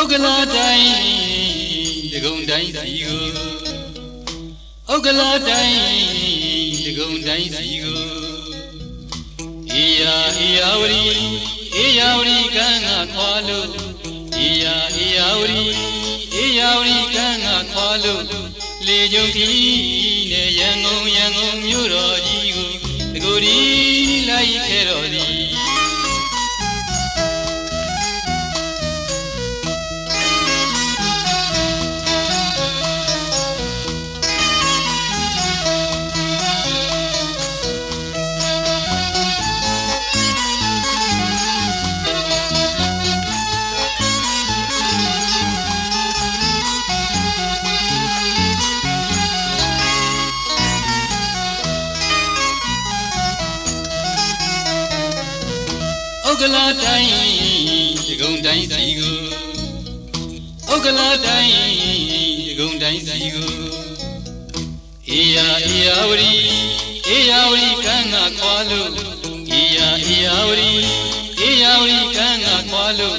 ဥက္ကလာတိုင်းတကုံတိုင်းစီကိုဥက္ကလာတိုင်းတကုံတိုင်းစီကိုအေယာအေယာဝရီအေယာဝရီကံကခွာလို့အေယာအေယာဝရီအေယာဝရီကံကခွာလို့လေကြုံကြီးနဲ့ရန်ကုန်ရန်ကုန်မြို့တော်ကြီးကိုတကူဒီလိုက်ခဲ့တော်သည် ကလာတိုင်းဒီကုံတိုင်းစီကိုဥက္ကလာတိုင်းဒီကုံတိုင်းစီကိုအေယာအေယာဝရီအေယာဝရီကံကခွာလို့အေယာအေယာဝရီအေယာဝရီကံကခွာလို့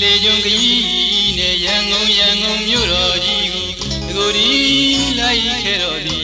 လေကြုံကြီးနဲ့ရန်ကုန်ရန်ကုန်မြို့တော်ကြီးကိုဒီကိုဒီလိုက်ခဲ့တော်သ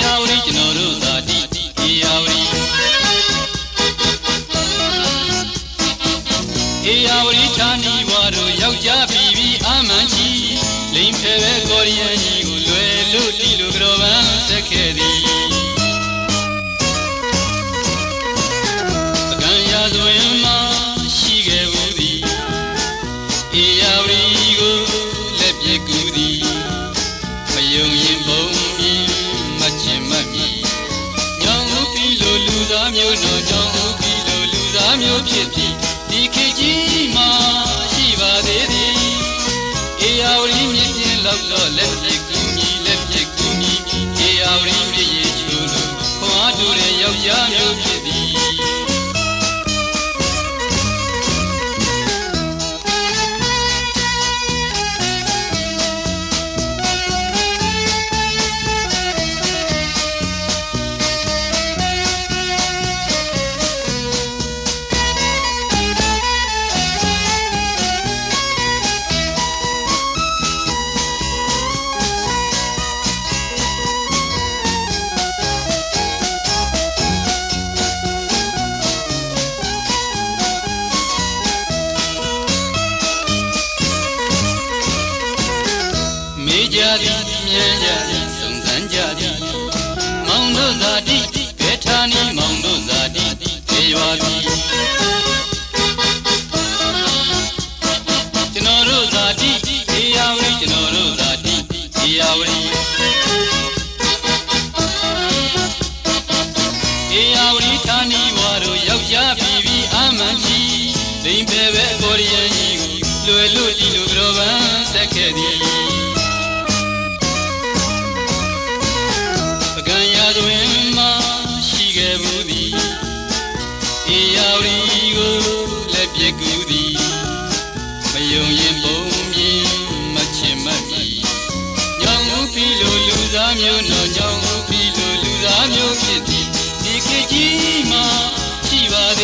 ရာဝတီကျွန်တော်တို့သာတိအေရာဝတီအေရာဝတီဌာနီဝါတို့ယောက်ျားပြီးပြီးအာမန်ကြီးလိန်ဖယ်ပဲကော်ရီယံ 很偏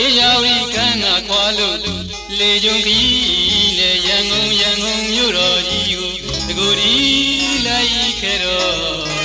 ရီအေယာဝရီကံကခွာလို့လေကြုံကြီးနဲ့ရန်ကုန်ရန်ကုန်မြို့တော်ကြီးကိုတကူဒီခဲ့တော့